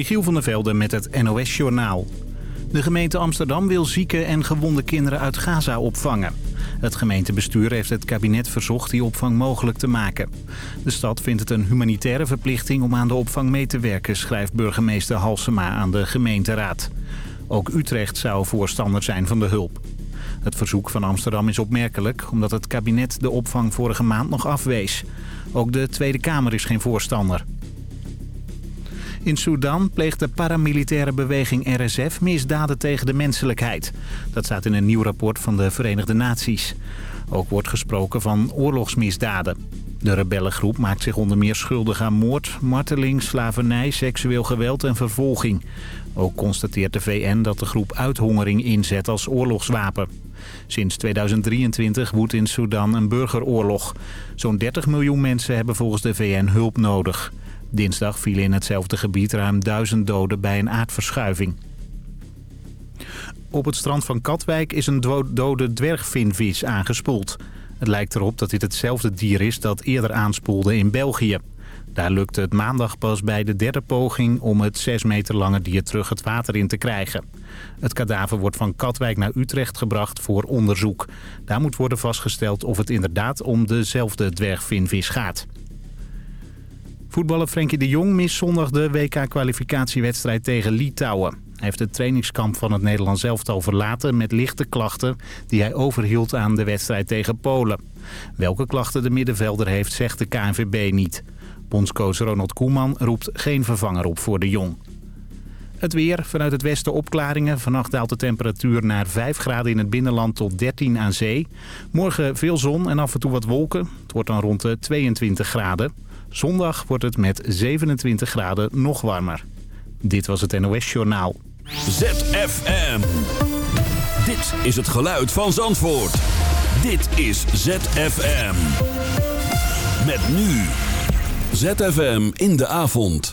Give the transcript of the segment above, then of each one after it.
Michiel van der Velde met het NOS-journaal. De gemeente Amsterdam wil zieke en gewonde kinderen uit Gaza opvangen. Het gemeentebestuur heeft het kabinet verzocht die opvang mogelijk te maken. De stad vindt het een humanitaire verplichting om aan de opvang mee te werken... schrijft burgemeester Halsema aan de gemeenteraad. Ook Utrecht zou voorstander zijn van de hulp. Het verzoek van Amsterdam is opmerkelijk... omdat het kabinet de opvang vorige maand nog afwees. Ook de Tweede Kamer is geen voorstander. In Sudan pleegt de paramilitaire beweging RSF misdaden tegen de menselijkheid. Dat staat in een nieuw rapport van de Verenigde Naties. Ook wordt gesproken van oorlogsmisdaden. De rebellengroep maakt zich onder meer schuldig aan moord, marteling, slavernij, seksueel geweld en vervolging. Ook constateert de VN dat de groep uithongering inzet als oorlogswapen. Sinds 2023 woedt in Sudan een burgeroorlog. Zo'n 30 miljoen mensen hebben volgens de VN hulp nodig. Dinsdag vielen in hetzelfde gebied ruim duizend doden bij een aardverschuiving. Op het strand van Katwijk is een dode dwergvinvis aangespoeld. Het lijkt erop dat dit hetzelfde dier is dat eerder aanspoelde in België. Daar lukte het maandag pas bij de derde poging om het 6 meter lange dier terug het water in te krijgen. Het kadaver wordt van Katwijk naar Utrecht gebracht voor onderzoek. Daar moet worden vastgesteld of het inderdaad om dezelfde dwergvinvis gaat. Voetballer Frenkie de Jong mist zondag de WK-kwalificatiewedstrijd tegen Litouwen. Hij heeft het trainingskamp van het Nederlands elftal verlaten met lichte klachten die hij overhield aan de wedstrijd tegen Polen. Welke klachten de middenvelder heeft, zegt de KNVB niet. Bondscoach Ronald Koeman roept geen vervanger op voor de Jong. Het weer, vanuit het westen opklaringen. Vannacht daalt de temperatuur naar 5 graden in het binnenland tot 13 aan zee. Morgen veel zon en af en toe wat wolken. Het wordt dan rond de 22 graden. Zondag wordt het met 27 graden nog warmer. Dit was het NOS Journaal. ZFM. Dit is het geluid van Zandvoort. Dit is ZFM. Met nu. ZFM in de avond.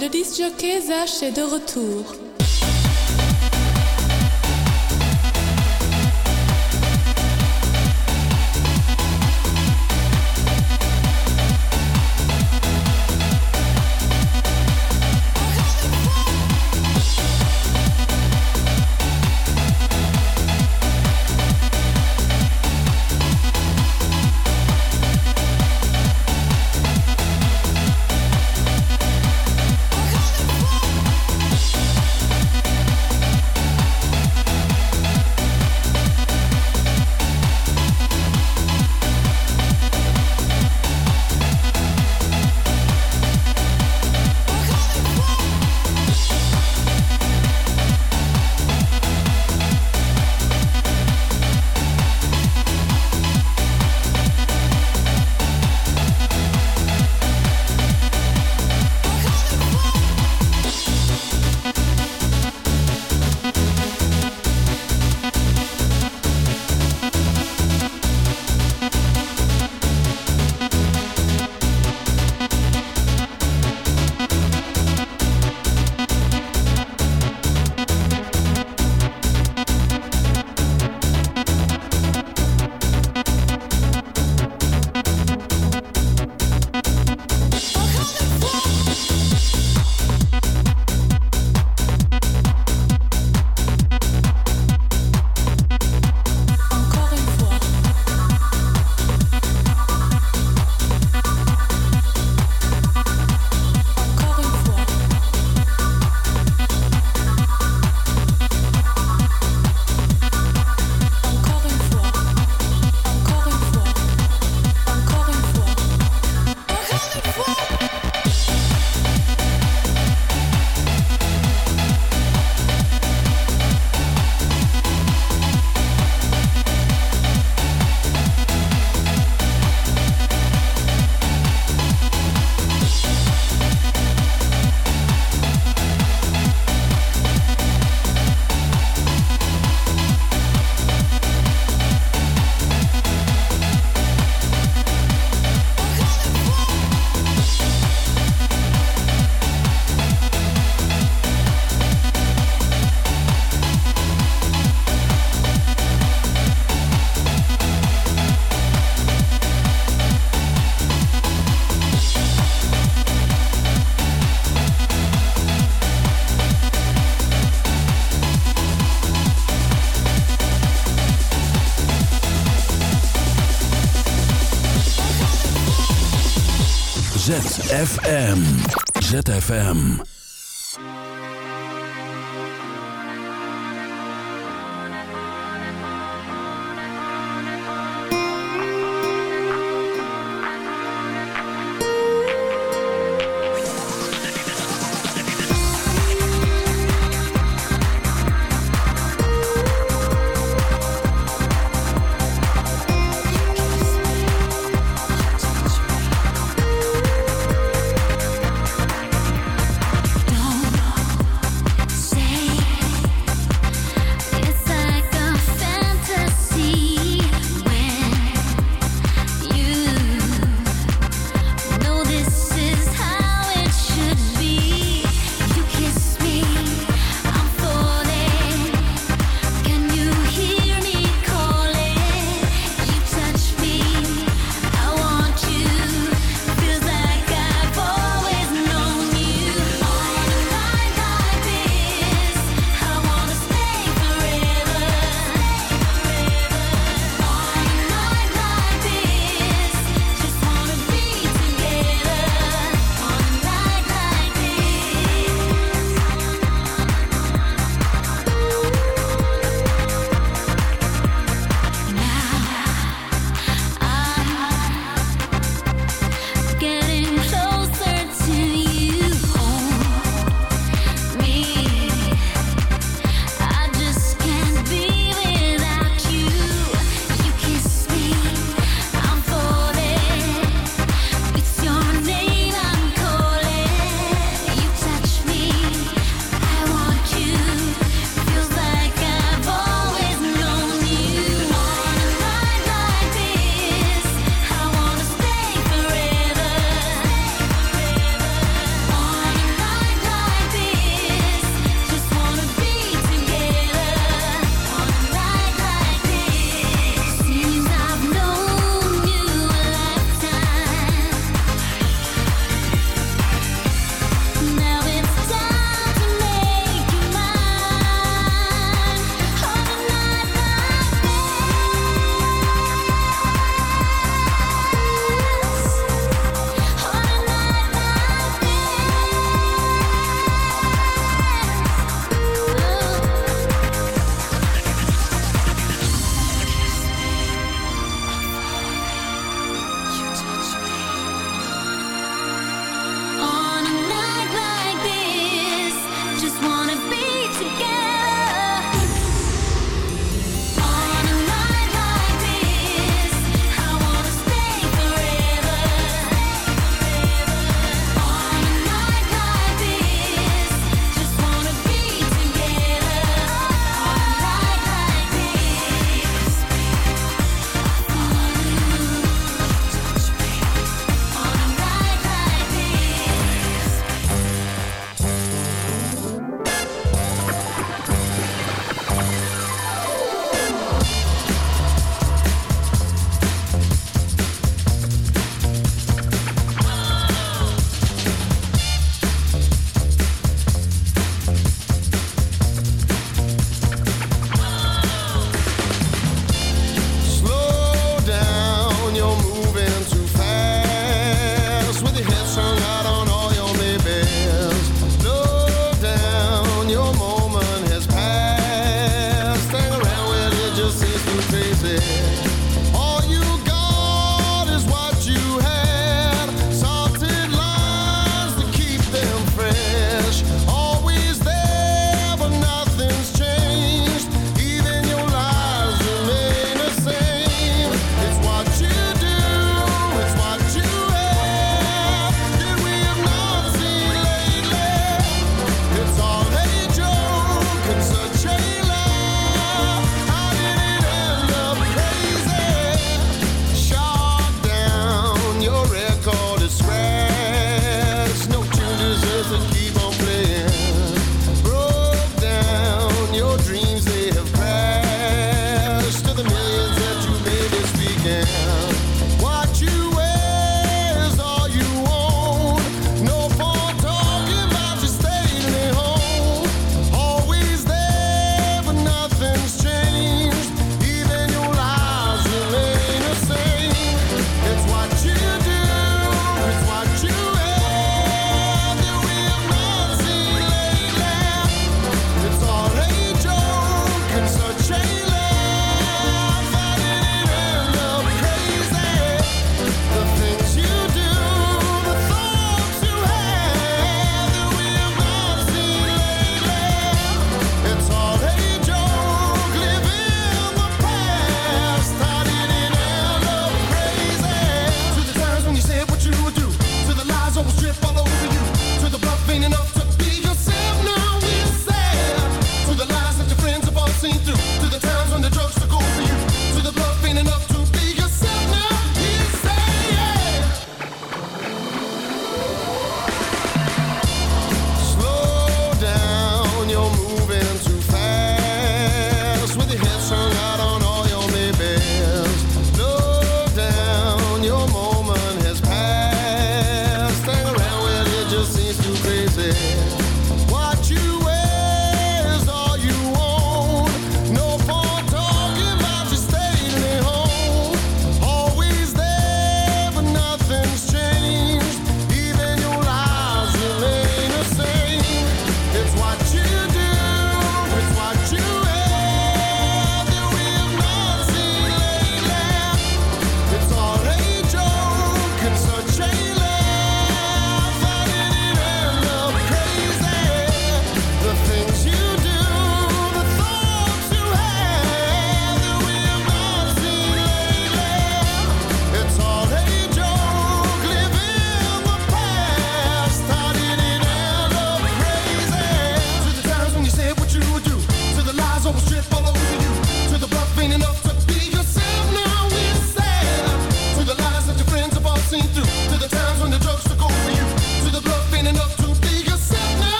Le disc jockey Zach est de retour. ZFM. ZFM.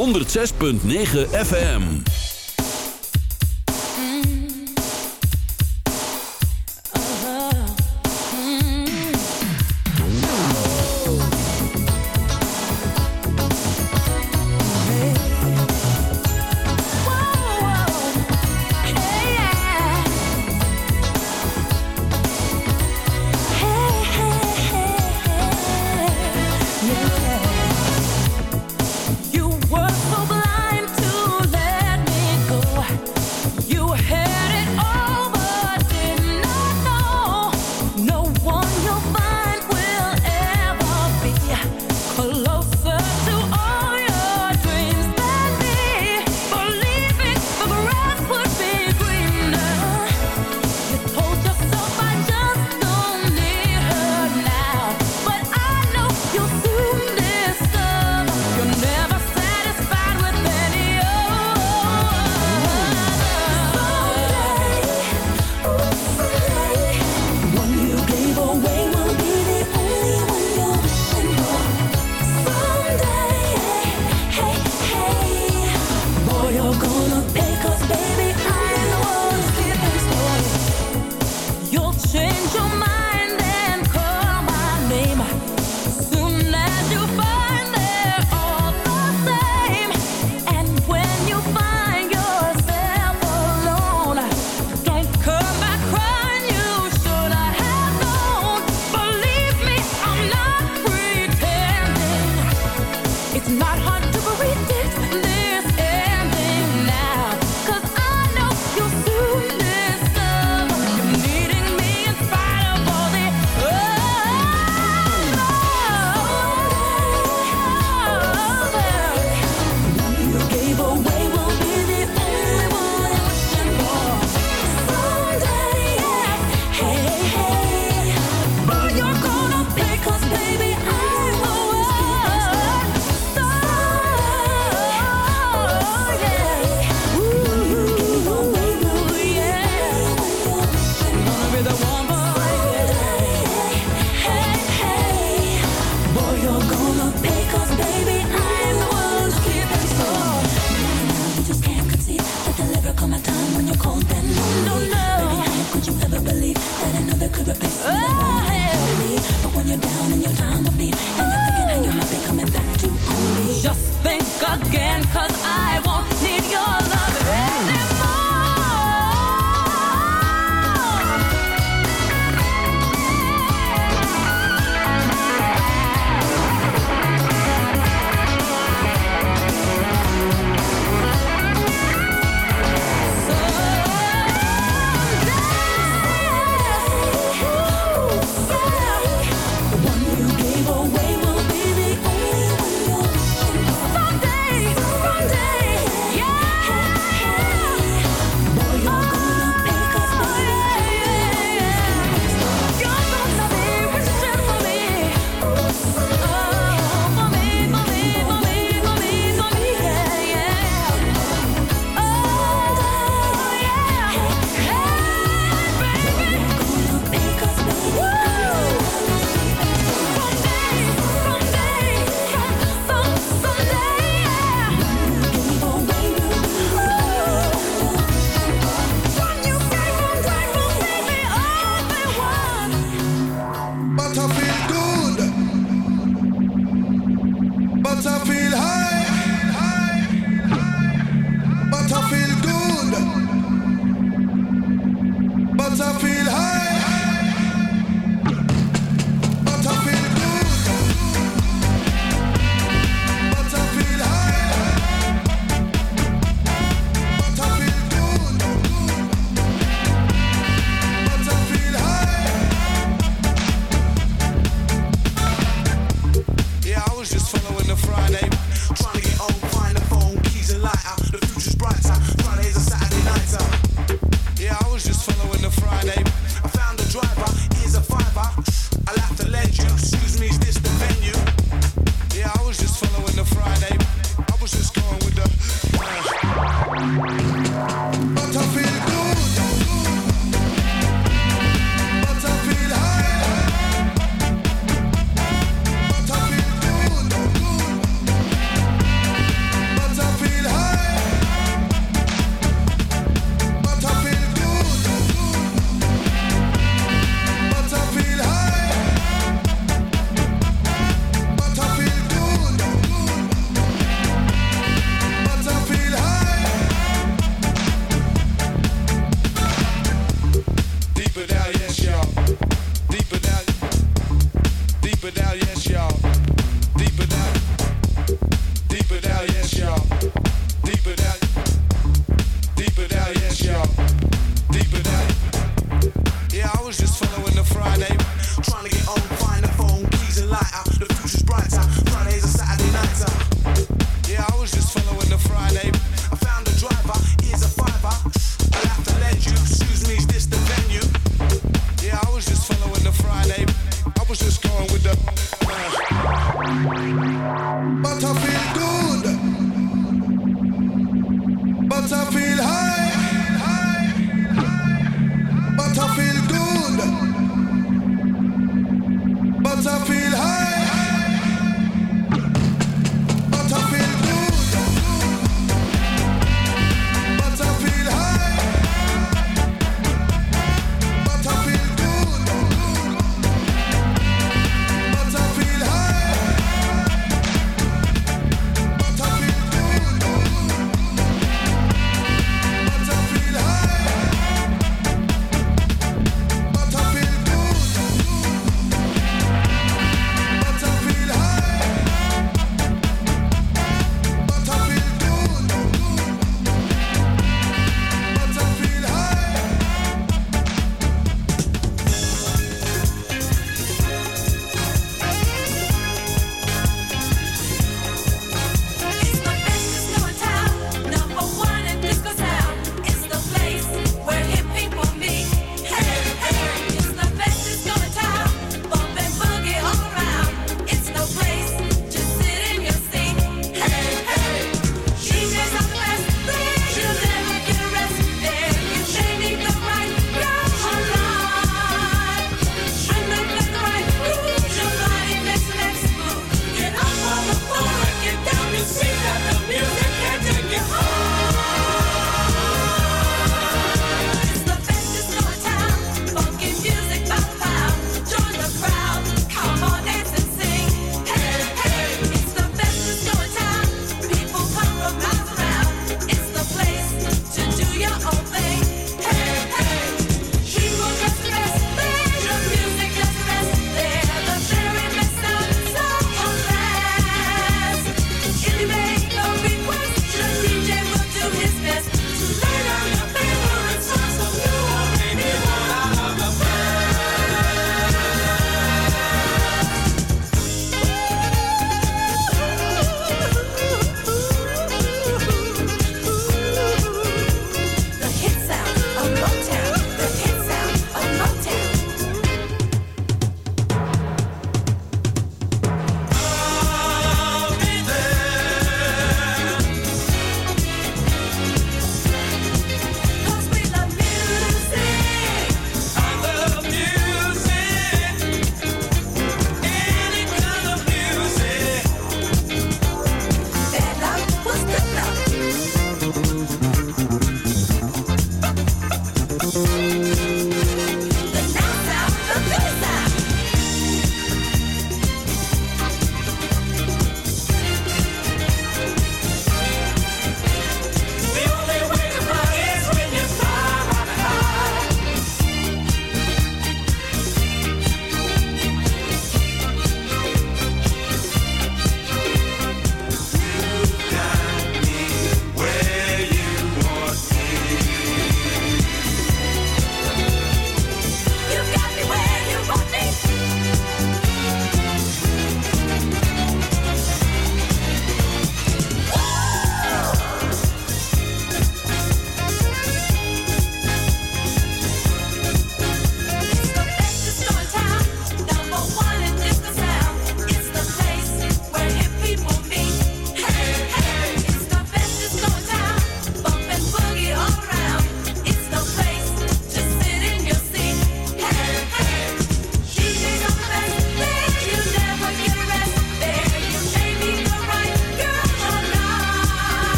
106.9 FM.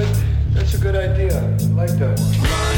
that's a good idea. I like that one.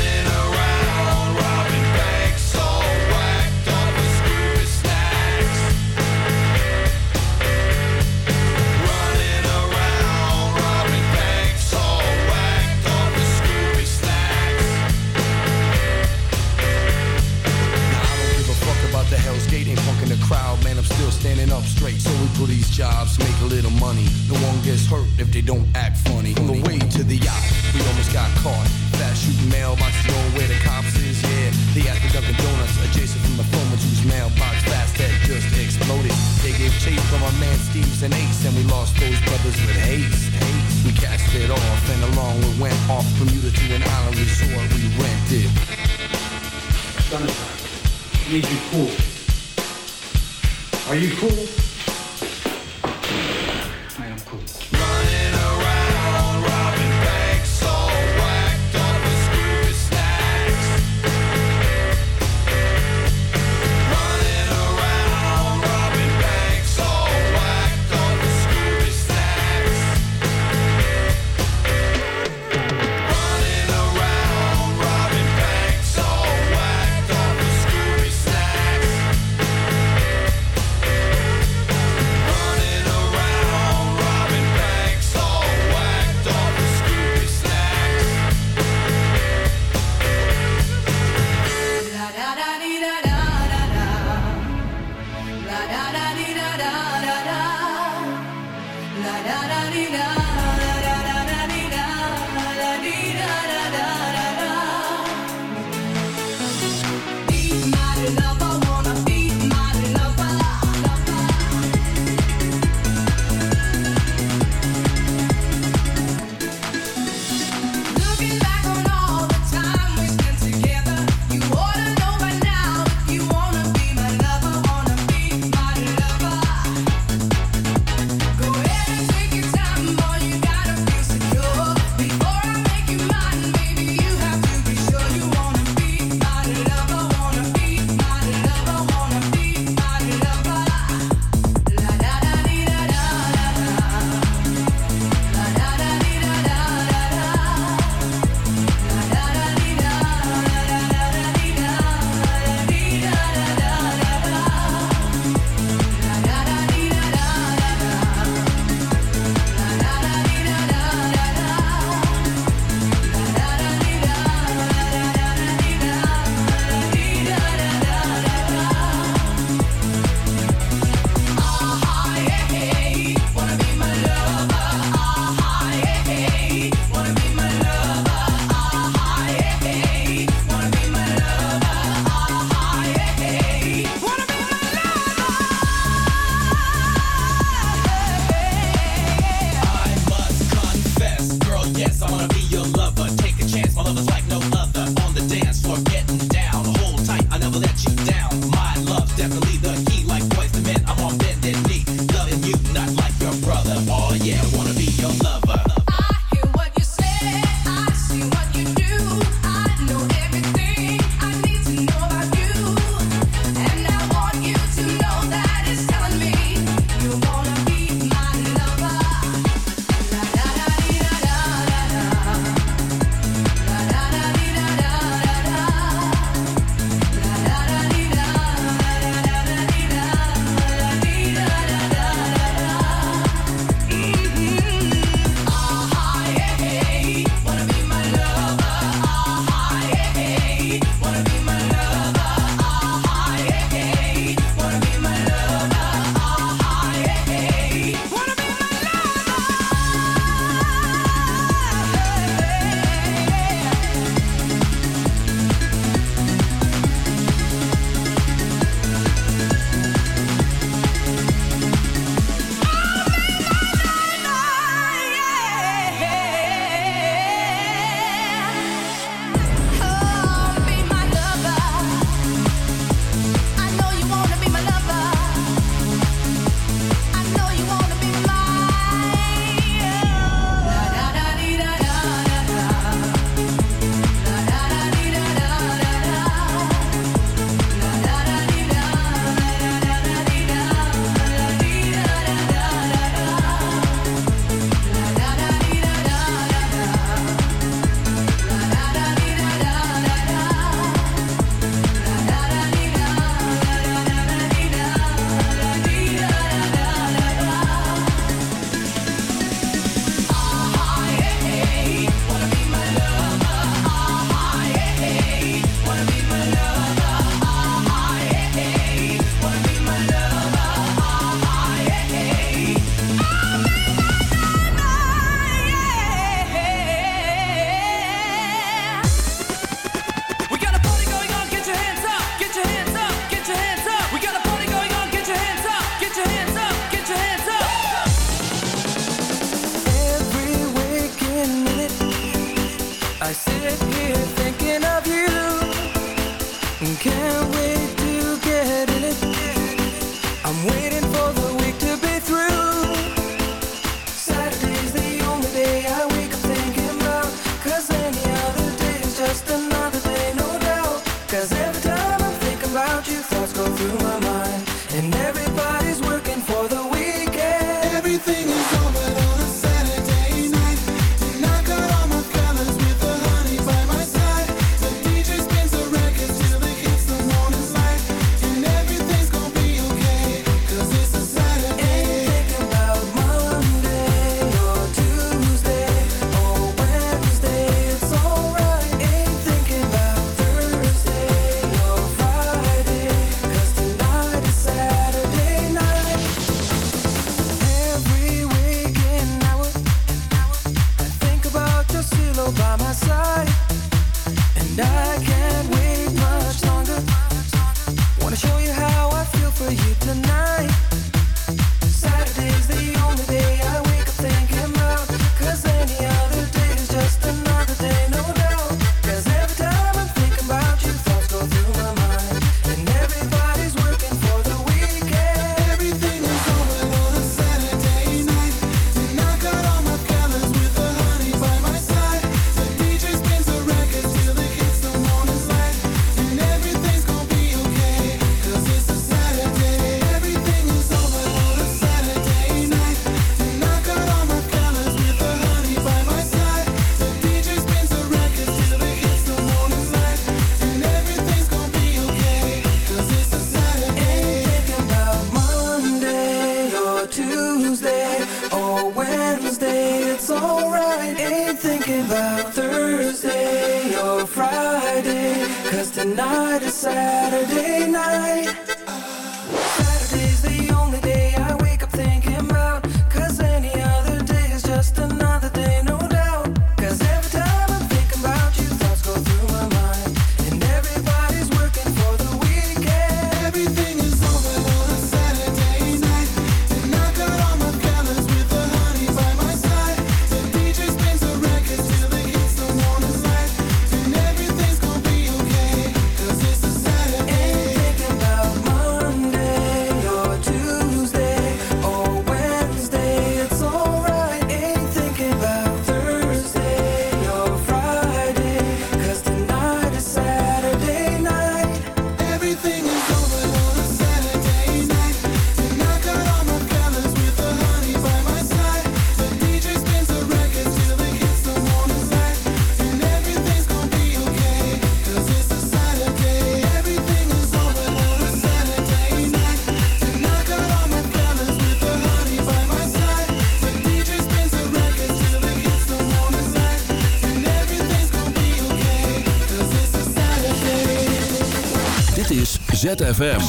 ZFM.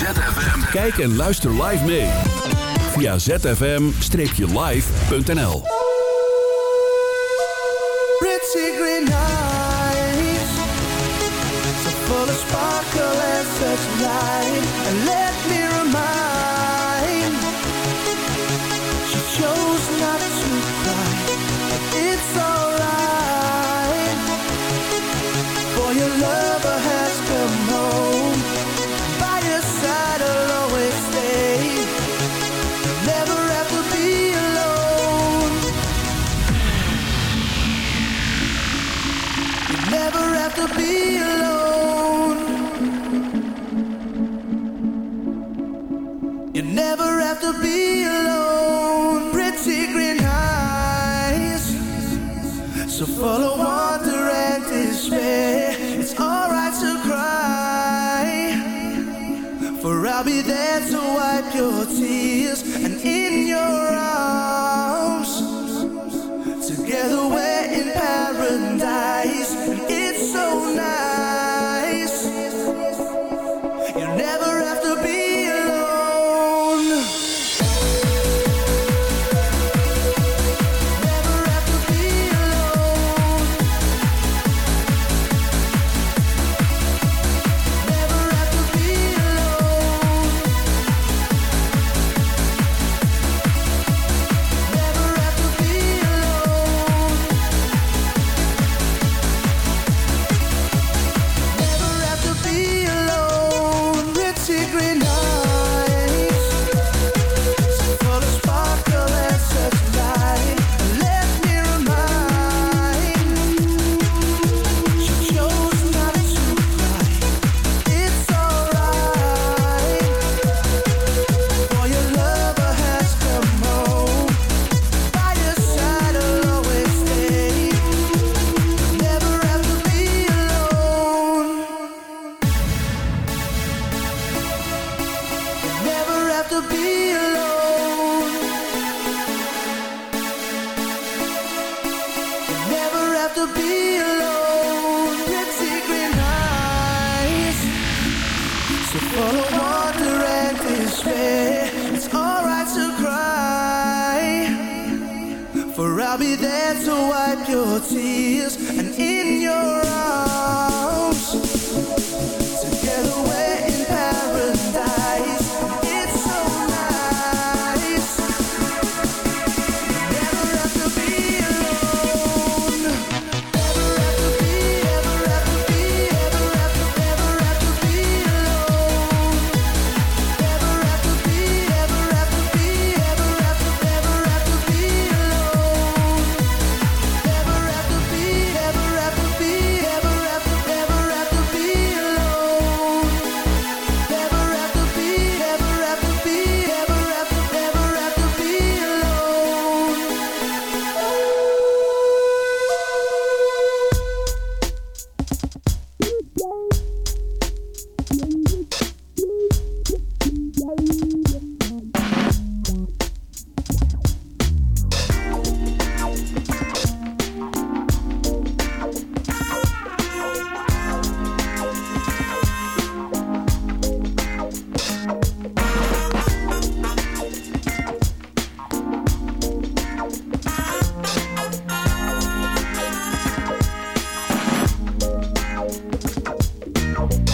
Kijk en luister live mee. Via zfm-live.nl Pretty green eyes So full of sparkle and such light And let me guilty now.